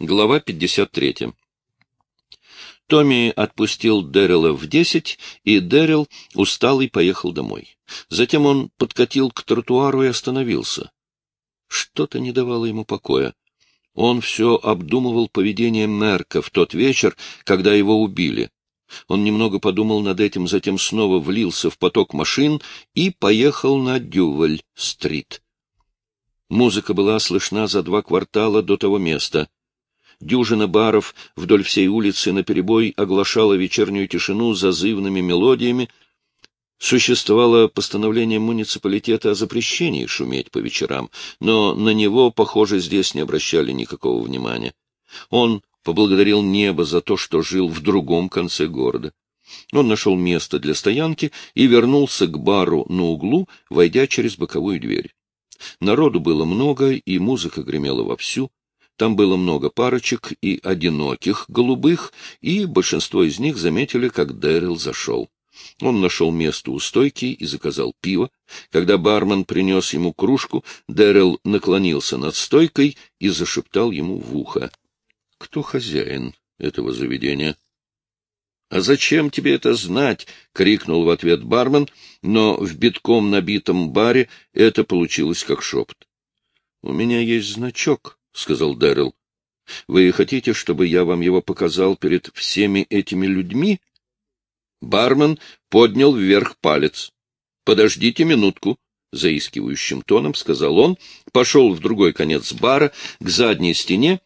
Глава 53. Томми отпустил Дэрила в десять, и Дэрил, усталый, поехал домой. Затем он подкатил к тротуару и остановился. Что-то не давало ему покоя. Он все обдумывал поведение Мерка в тот вечер, когда его убили. Он немного подумал над этим, затем снова влился в поток машин и поехал на Дюваль-стрит. Музыка была слышна за два квартала до того места. Дюжина баров вдоль всей улицы наперебой оглашала вечернюю тишину зазывными мелодиями. Существовало постановление муниципалитета о запрещении шуметь по вечерам, но на него, похоже, здесь не обращали никакого внимания. Он поблагодарил небо за то, что жил в другом конце города. Он нашел место для стоянки и вернулся к бару на углу, войдя через боковую дверь. Народу было много, и музыка гремела вовсю. Там было много парочек и одиноких голубых, и большинство из них заметили, как Дэрил зашел. Он нашел место у стойки и заказал пиво. Когда бармен принес ему кружку, Дэрил наклонился над стойкой и зашептал ему в ухо. — Кто хозяин этого заведения? — А зачем тебе это знать? — крикнул в ответ бармен, но в битком набитом баре это получилось как шепот. — У меня есть значок, — сказал Дэрил. — Вы хотите, чтобы я вам его показал перед всеми этими людьми? Бармен поднял вверх палец. — Подождите минутку, — заискивающим тоном сказал он, пошел в другой конец бара, к задней стене,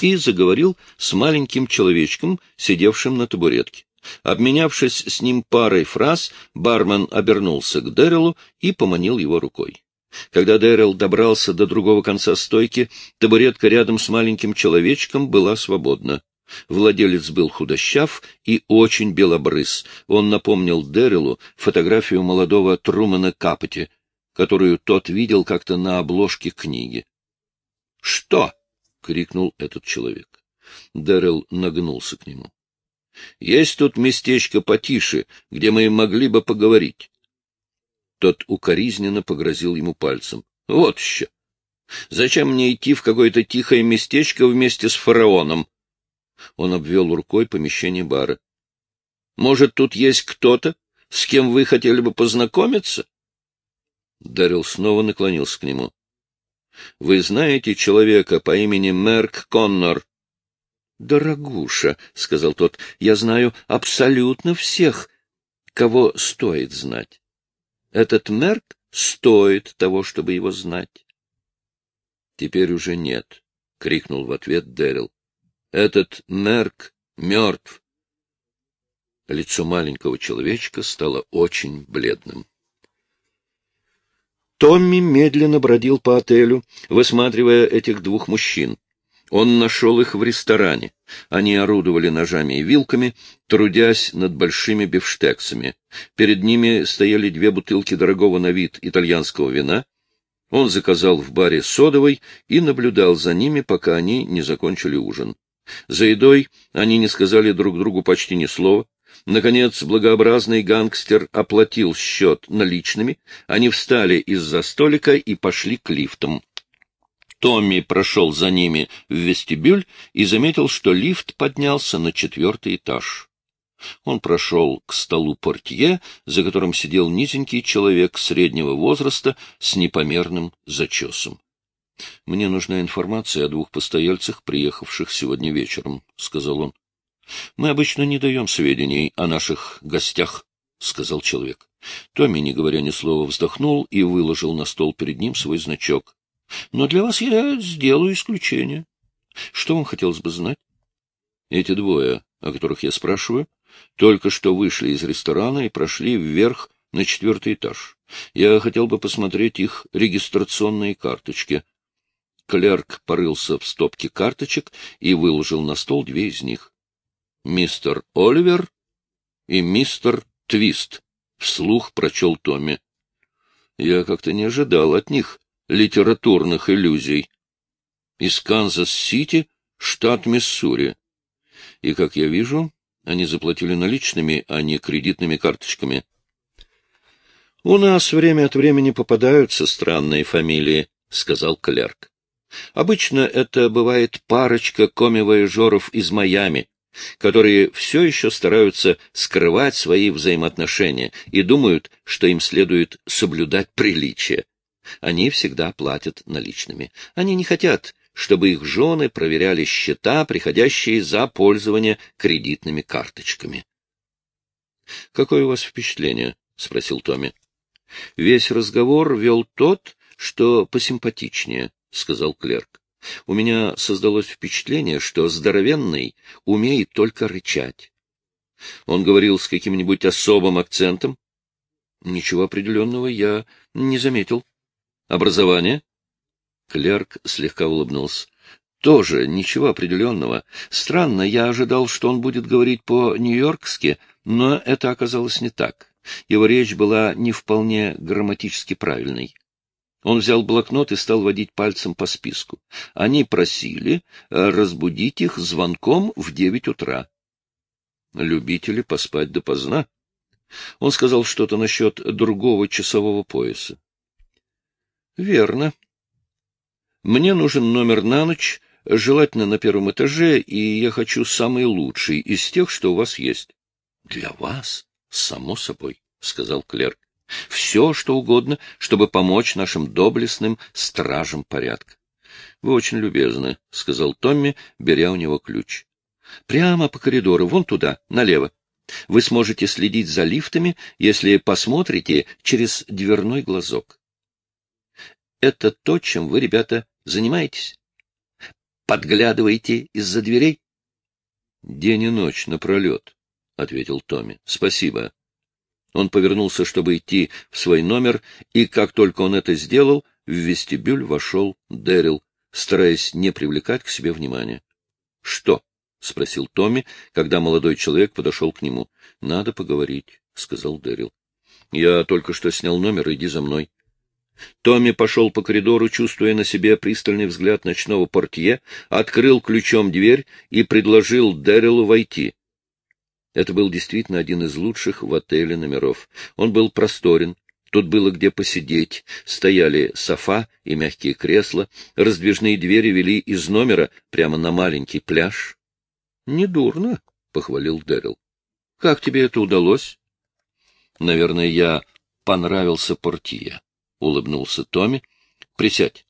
и заговорил с маленьким человечком, сидевшим на табуретке. Обменявшись с ним парой фраз, бармен обернулся к Дэрилу и поманил его рукой. Когда Дэрил добрался до другого конца стойки, табуретка рядом с маленьким человечком была свободна. Владелец был худощав и очень белобрыс. Он напомнил Дэрилу фотографию молодого Трумана Капоти, которую тот видел как-то на обложке книги. — Что? — крикнул этот человек. Дэрил нагнулся к нему. — Есть тут местечко потише, где мы могли бы поговорить. Тот укоризненно погрозил ему пальцем. — Вот еще! Зачем мне идти в какое-то тихое местечко вместе с фараоном? Он обвел рукой помещение бара. — Может, тут есть кто-то, с кем вы хотели бы познакомиться? Дарил снова наклонился к нему. — Вы знаете человека по имени Мерк Коннор? — Дорогуша, — сказал тот, — я знаю абсолютно всех, кого стоит знать. Этот Мерк стоит того, чтобы его знать. — Теперь уже нет, — крикнул в ответ Дэрил. — Этот Мерк мертв. Лицо маленького человечка стало очень бледным. Томми медленно бродил по отелю, высматривая этих двух мужчин. Он нашел их в ресторане. Они орудовали ножами и вилками, трудясь над большими бифштексами. Перед ними стояли две бутылки дорогого на вид итальянского вина. Он заказал в баре содовой и наблюдал за ними, пока они не закончили ужин. За едой они не сказали друг другу почти ни слова. Наконец, благообразный гангстер оплатил счет наличными, они встали из-за столика и пошли к лифтам. Томми прошел за ними в вестибюль и заметил, что лифт поднялся на четвертый этаж. Он прошел к столу портье, за которым сидел низенький человек среднего возраста с непомерным зачесом. — Мне нужна информация о двух постояльцах, приехавших сегодня вечером, — сказал он. — Мы обычно не даем сведений о наших гостях, — сказал человек. Томми, не говоря ни слова, вздохнул и выложил на стол перед ним свой значок. Но для вас я сделаю исключение. Что вам хотелось бы знать? Эти двое, о которых я спрашиваю, только что вышли из ресторана и прошли вверх на четвертый этаж. Я хотел бы посмотреть их регистрационные карточки. Клерк порылся в стопке карточек и выложил на стол две из них. «Мистер Оливер и мистер Твист», — вслух прочел Томми. Я как-то не ожидал от них литературных аллюзий. Из Канзас-Сити, штат Миссури. И, как я вижу, они заплатили наличными, а не кредитными карточками. — У нас время от времени попадаются странные фамилии, — сказал клерк. Обычно это бывает парочка коми-вояжеров из Майами, которые все еще стараются скрывать свои взаимоотношения и думают, что им следует соблюдать приличие. Они всегда платят наличными. Они не хотят, чтобы их жены проверяли счета, приходящие за пользование кредитными карточками. — Какое у вас впечатление? — спросил Томми. — Весь разговор вел тот, что посимпатичнее, — сказал клерк. У меня создалось впечатление, что здоровенный умеет только рычать. Он говорил с каким-нибудь особым акцентом. Ничего определенного я не заметил. Образование? Клерк слегка улыбнулся. Тоже ничего определенного. Странно, я ожидал, что он будет говорить по-нью-йоркски, но это оказалось не так. Его речь была не вполне грамматически правильной. Он взял блокнот и стал водить пальцем по списку. Они просили э, разбудить их звонком в девять утра. Любители поспать допоздна. Он сказал что-то насчет другого часового пояса. — Верно. Мне нужен номер на ночь, желательно на первом этаже, и я хочу самый лучший из тех, что у вас есть. — Для вас? Само собой, — сказал клерк. Все, что угодно, чтобы помочь нашим доблестным стражам порядка. — Вы очень любезны, — сказал Томми, беря у него ключ. — Прямо по коридору, вон туда, налево. Вы сможете следить за лифтами, если посмотрите через дверной глазок. Это то, чем вы, ребята, занимаетесь? Подглядываете из-за дверей? — День и ночь напролет, — ответил Томми. — Спасибо. Он повернулся, чтобы идти в свой номер, и как только он это сделал, в вестибюль вошел Дэрил, стараясь не привлекать к себе внимания. — Что? — спросил Томми, когда молодой человек подошел к нему. — Надо поговорить, — сказал Дэрил. — Я только что снял номер, иди за мной. Томми пошел по коридору, чувствуя на себе пристальный взгляд ночного портье, открыл ключом дверь и предложил Дэрилу войти. Это был действительно один из лучших в отеле номеров. Он был просторен, тут было где посидеть, стояли софа и мягкие кресла, раздвижные двери вели из номера прямо на маленький пляж. — Недурно, — похвалил Дэрил. — Как тебе это удалось? — Наверное, я понравился портье, — улыбнулся Томми. — Присядь,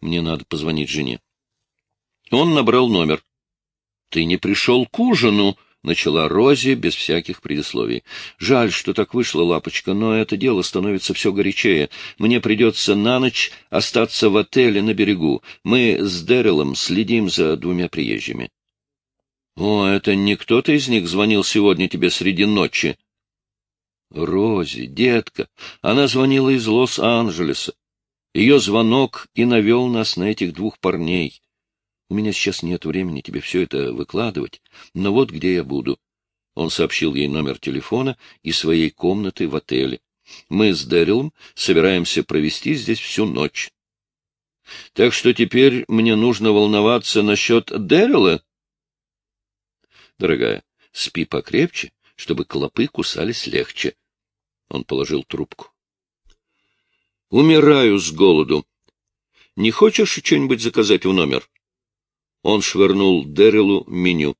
мне надо позвонить жене. Он набрал номер. — Ты не пришел к ужину? начала Рози без всяких предисловий. «Жаль, что так вышло, лапочка, но это дело становится все горячее. Мне придется на ночь остаться в отеле на берегу. Мы с Дэрилом следим за двумя приезжими». «О, это не кто-то из них звонил сегодня тебе среди ночи?» «Рози, детка, она звонила из Лос-Анджелеса. Ее звонок и навел нас на этих двух парней. У меня сейчас нет времени тебе все это выкладывать, но вот где я буду. Он сообщил ей номер телефона и своей комнаты в отеле. Мы с Дэрилом собираемся провести здесь всю ночь. Так что теперь мне нужно волноваться насчет Дэрила? Дорогая, спи покрепче, чтобы клопы кусались легче. Он положил трубку. Умираю с голоду. Не хочешь что-нибудь заказать в номер? Он швырнул Дэрилу меню.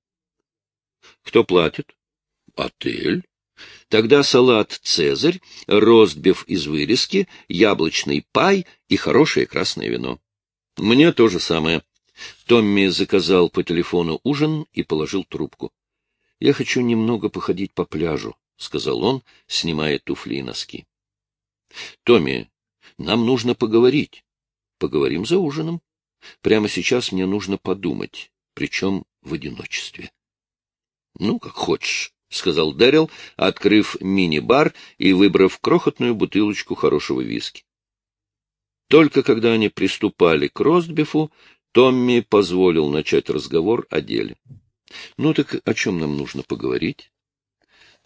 — Кто платит? — Отель. Тогда салат «Цезарь», ростбиф из вырезки, яблочный пай и хорошее красное вино. Мне то же самое. Томми заказал по телефону ужин и положил трубку. — Я хочу немного походить по пляжу, — сказал он, снимая туфли и носки. — Томми, нам нужно поговорить. Поговорим за ужином. Прямо сейчас мне нужно подумать, причем в одиночестве. — Ну, как хочешь, — сказал Дэрил, открыв мини-бар и выбрав крохотную бутылочку хорошего виски. Только когда они приступали к ростбифу, Томми позволил начать разговор о деле. — Ну так о чем нам нужно поговорить? —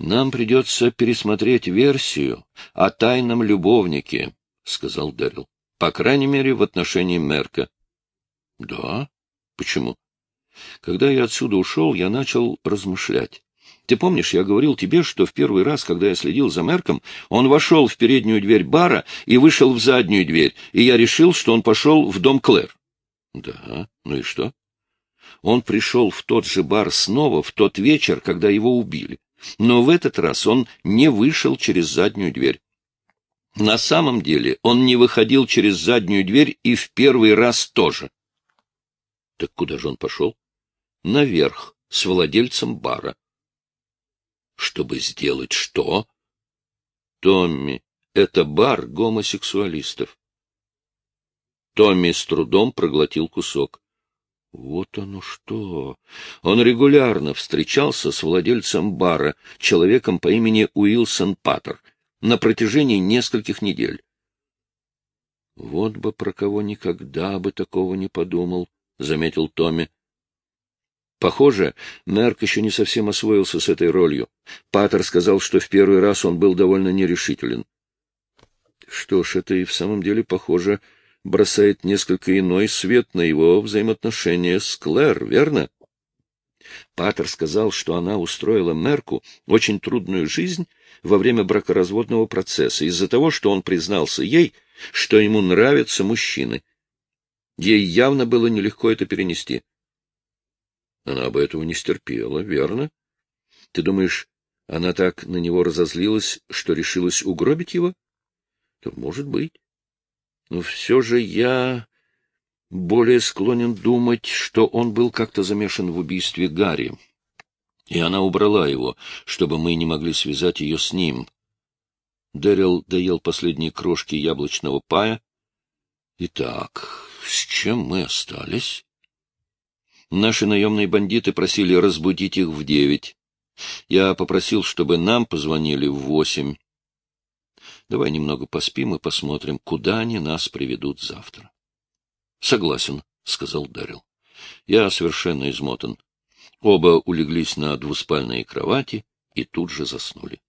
Нам придется пересмотреть версию о тайном любовнике, — сказал Дэрил. — По крайней мере, в отношении Мерка. Да? Почему? Когда я отсюда ушел, я начал размышлять. Ты помнишь, я говорил тебе, что в первый раз, когда я следил за Мерком, он вошел в переднюю дверь бара и вышел в заднюю дверь, и я решил, что он пошел в дом Клэр. Да, ну и что? Он пришел в тот же бар снова в тот вечер, когда его убили. Но в этот раз он не вышел через заднюю дверь. На самом деле он не выходил через заднюю дверь и в первый раз тоже. Так куда же он пошел? Наверх, с владельцем бара. Чтобы сделать что? Томми, это бар гомосексуалистов. Томми с трудом проглотил кусок. Вот оно что! Он регулярно встречался с владельцем бара, человеком по имени Уилсон Паттер, на протяжении нескольких недель. Вот бы про кого никогда бы такого не подумал, — заметил Томми. Похоже, Мерк еще не совсем освоился с этой ролью. Паттер сказал, что в первый раз он был довольно нерешителен. Что ж, это и в самом деле похоже бросает несколько иной свет на его взаимоотношения с Клэр, верно? Паттер сказал, что она устроила Мерку очень трудную жизнь во время бракоразводного процесса из-за того, что он признался ей, что ему нравятся мужчины. Ей явно было нелегко это перенести. Она бы этого не стерпела, верно? Ты думаешь, она так на него разозлилась, что решилась угробить его? Да, может быть. Но все же я более склонен думать, что он был как-то замешан в убийстве Гарри. И она убрала его, чтобы мы не могли связать ее с ним. Дэрил доел последние крошки яблочного пая. Итак, с чем мы остались? Наши наемные бандиты просили разбудить их в девять. Я попросил, чтобы нам позвонили в восемь. Давай немного поспим и посмотрим, куда они нас приведут завтра. — Согласен, — сказал Дарил. — Я совершенно измотан. Оба улеглись на двуспальные кровати и тут же заснули.